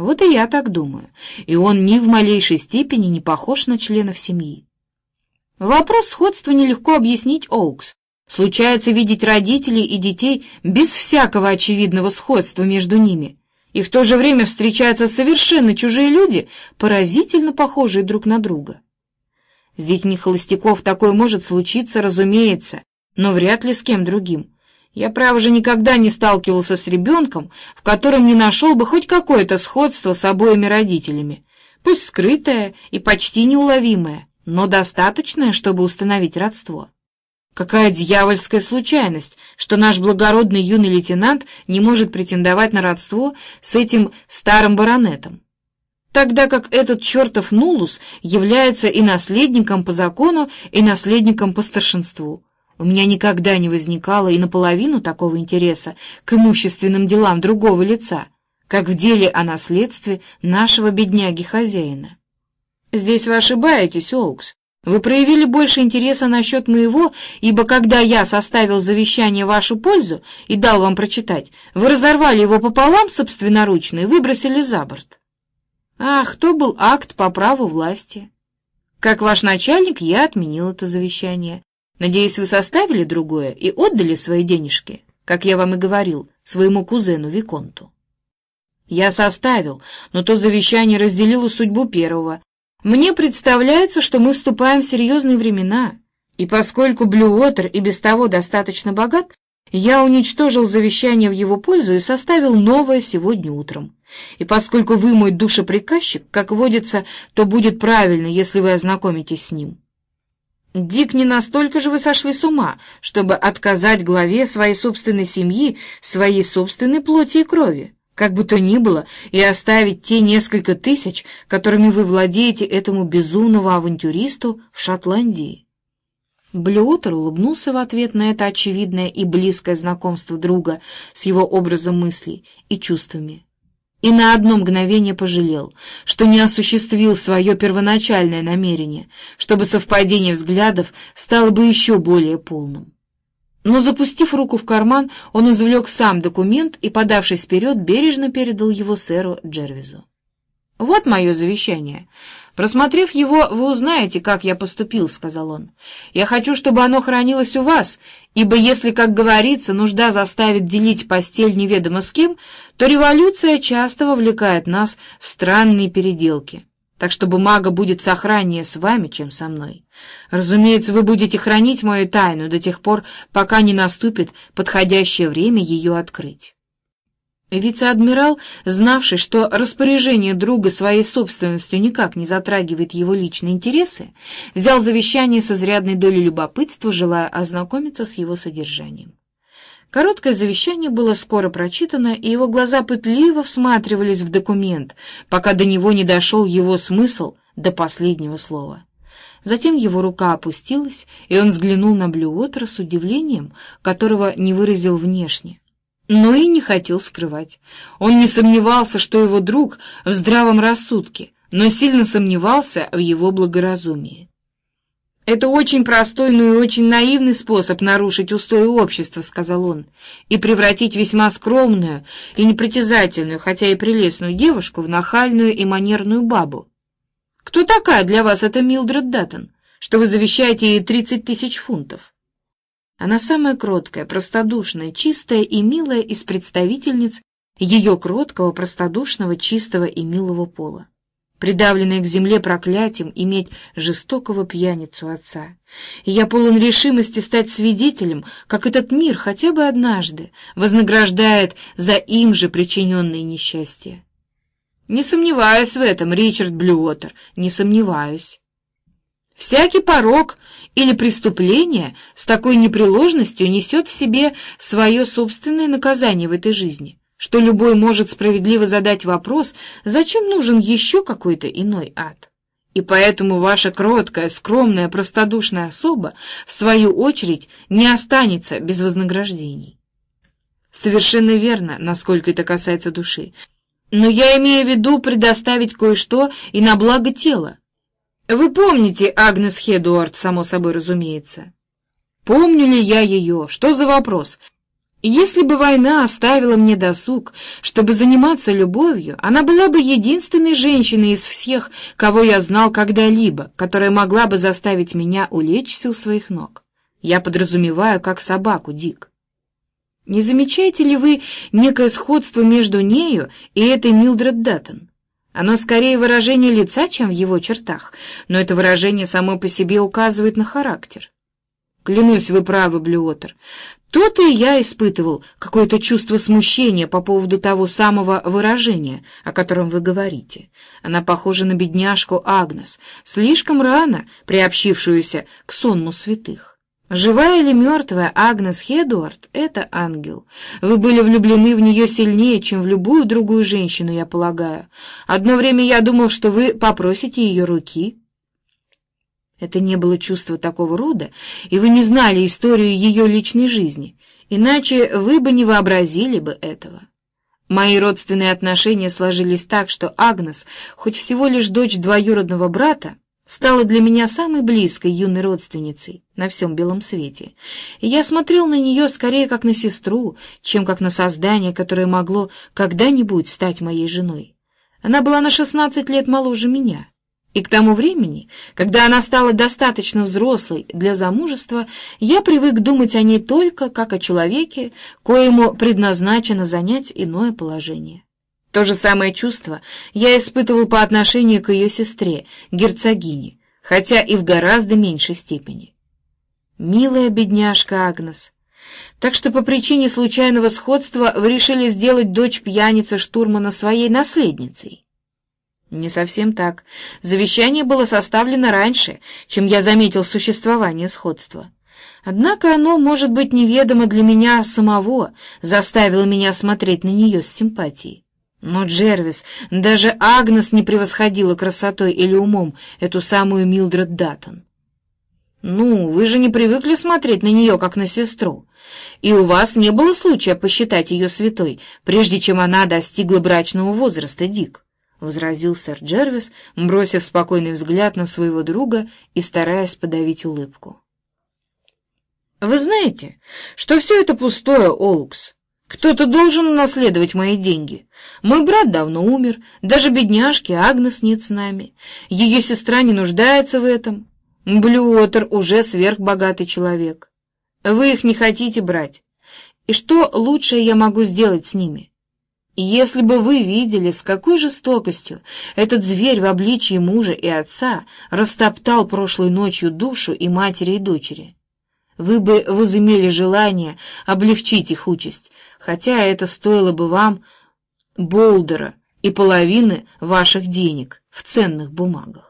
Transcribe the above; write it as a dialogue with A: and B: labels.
A: Вот и я так думаю. И он ни в малейшей степени не похож на членов семьи. Вопрос сходства нелегко объяснить, Оукс. Случается видеть родителей и детей без всякого очевидного сходства между ними, и в то же время встречаются совершенно чужие люди, поразительно похожие друг на друга. С детьми холостяков такое может случиться, разумеется, но вряд ли с кем другим. Я, право же, никогда не сталкивался с ребенком, в котором не нашел бы хоть какое-то сходство с обоими родителями, пусть скрытое и почти неуловимое, но достаточное, чтобы установить родство. Какая дьявольская случайность, что наш благородный юный лейтенант не может претендовать на родство с этим старым баронетом, тогда как этот чертов Нулус является и наследником по закону, и наследником по старшинству. У меня никогда не возникало и наполовину такого интереса к имущественным делам другого лица, как в деле о наследстве нашего бедняги-хозяина. Здесь вы ошибаетесь, Оукс. Вы проявили больше интереса насчет моего, ибо когда я составил завещание в вашу пользу и дал вам прочитать, вы разорвали его пополам собственноручно и выбросили за борт. Ах, то был акт по праву власти. Как ваш начальник, я отменил это завещание. Надеюсь, вы составили другое и отдали свои денежки, как я вам и говорил, своему кузену Виконту. Я составил, но то завещание разделило судьбу первого, мне представляется, что мы вступаем в серьезные времена, и поскольку Блюотер и без того достаточно богат, я уничтожил завещание в его пользу и составил новое сегодня утром. И поскольку вы мой душеприказчик, как водится, то будет правильно, если вы ознакомитесь с ним. Дик, не настолько же вы сошли с ума, чтобы отказать главе своей собственной семьи, своей собственной плоти и крови как бы то ни было, и оставить те несколько тысяч, которыми вы владеете этому безумному авантюристу в Шотландии. Блюотер улыбнулся в ответ на это очевидное и близкое знакомство друга с его образом мыслей и чувствами. И на одно мгновение пожалел, что не осуществил свое первоначальное намерение, чтобы совпадение взглядов стало бы еще более полным. Но, запустив руку в карман, он извлек сам документ и, подавшись вперед, бережно передал его сэру Джервизу. «Вот мое завещание. Просмотрев его, вы узнаете, как я поступил», — сказал он. «Я хочу, чтобы оно хранилось у вас, ибо если, как говорится, нужда заставит делить постель неведомо с кем, то революция часто вовлекает нас в странные переделки» так что бумага будет сохраннее с вами, чем со мной. Разумеется, вы будете хранить мою тайну до тех пор, пока не наступит подходящее время ее открыть». Вице-адмирал, знавший, что распоряжение друга своей собственностью никак не затрагивает его личные интересы, взял завещание с изрядной долей любопытства, желая ознакомиться с его содержанием. Короткое завещание было скоро прочитано, и его глаза пытливо всматривались в документ, пока до него не дошел его смысл до последнего слова. Затем его рука опустилась, и он взглянул на Блюотера с удивлением, которого не выразил внешне, но и не хотел скрывать. Он не сомневался, что его друг в здравом рассудке, но сильно сомневался в его благоразумии. «Это очень простой, но и очень наивный способ нарушить устои общества», — сказал он, «и превратить весьма скромную и непритязательную, хотя и прелестную девушку в нахальную и манерную бабу. Кто такая для вас эта Милдред Даттон, что вы завещаете ей тридцать тысяч фунтов?» Она самая кроткая, простодушная, чистая и милая из представительниц ее кроткого, простодушного, чистого и милого пола придавленное к земле проклятием иметь жестокого пьяницу отца. И я полон решимости стать свидетелем, как этот мир хотя бы однажды вознаграждает за им же причиненные несчастья. Не сомневаюсь в этом, Ричард Блюотер, не сомневаюсь. Всякий порог или преступление с такой непреложностью несет в себе свое собственное наказание в этой жизни что любой может справедливо задать вопрос, зачем нужен еще какой-то иной ад. И поэтому ваша кроткая, скромная, простодушная особа, в свою очередь, не останется без вознаграждений. Совершенно верно, насколько это касается души. Но я имею в виду предоставить кое-что и на благо тела. Вы помните Агнес Хедуард, само собой разумеется. Помню ли я ее? Что за вопрос? Если бы война оставила мне досуг, чтобы заниматься любовью, она была бы единственной женщиной из всех, кого я знал когда-либо, которая могла бы заставить меня улечься у своих ног. Я подразумеваю, как собаку, Дик. Не замечаете ли вы некое сходство между нею и этой Милдред Даттон? Оно скорее выражение лица, чем в его чертах, но это выражение само по себе указывает на характер. Клянусь, вы правы, Блюотер. То-то и я испытывал какое-то чувство смущения по поводу того самого выражения, о котором вы говорите. Она похожа на бедняжку Агнес, слишком рано приобщившуюся к сонму святых. Живая или мертвая Агнес Хедуард — это ангел. Вы были влюблены в нее сильнее, чем в любую другую женщину, я полагаю. Одно время я думал, что вы попросите ее руки. Это не было чувство такого рода, и вы не знали историю ее личной жизни, иначе вы бы не вообразили бы этого. Мои родственные отношения сложились так, что Агнес, хоть всего лишь дочь двоюродного брата, стала для меня самой близкой юной родственницей на всем белом свете, и я смотрел на нее скорее как на сестру, чем как на создание, которое могло когда-нибудь стать моей женой. Она была на шестнадцать лет моложе меня, и к тому времени, когда она стала достаточно взрослой для замужества, я привык думать о ней только как о человеке, коему предназначено занять иное положение. То же самое чувство я испытывал по отношению к ее сестре, герцогине, хотя и в гораздо меньшей степени. Милая бедняжка Агнес. Так что по причине случайного сходства вы решили сделать дочь пьяницы штурмана своей наследницей. Не совсем так. Завещание было составлено раньше, чем я заметил существование сходства. Однако оно, может быть, неведомо для меня самого, заставило меня смотреть на нее с симпатией. Но Джервис, даже Агнес не превосходила красотой или умом эту самую Милдред Даттон. «Ну, вы же не привыкли смотреть на нее, как на сестру, и у вас не было случая посчитать ее святой, прежде чем она достигла брачного возраста, Дик». — возразил сэр Джервис, бросив спокойный взгляд на своего друга и стараясь подавить улыбку. «Вы знаете, что все это пустое, Оукс. Кто-то должен унаследовать мои деньги. Мой брат давно умер, даже бедняжки Агнес нет с нами. Ее сестра не нуждается в этом. Блюотер уже сверхбогатый человек. Вы их не хотите брать. И что лучшее я могу сделать с ними? Если бы вы видели, с какой жестокостью этот зверь в обличье мужа и отца растоптал прошлой ночью душу и матери, и дочери, вы бы возымели желание облегчить их участь, хотя это стоило бы вам болдера и половины ваших денег в ценных бумагах.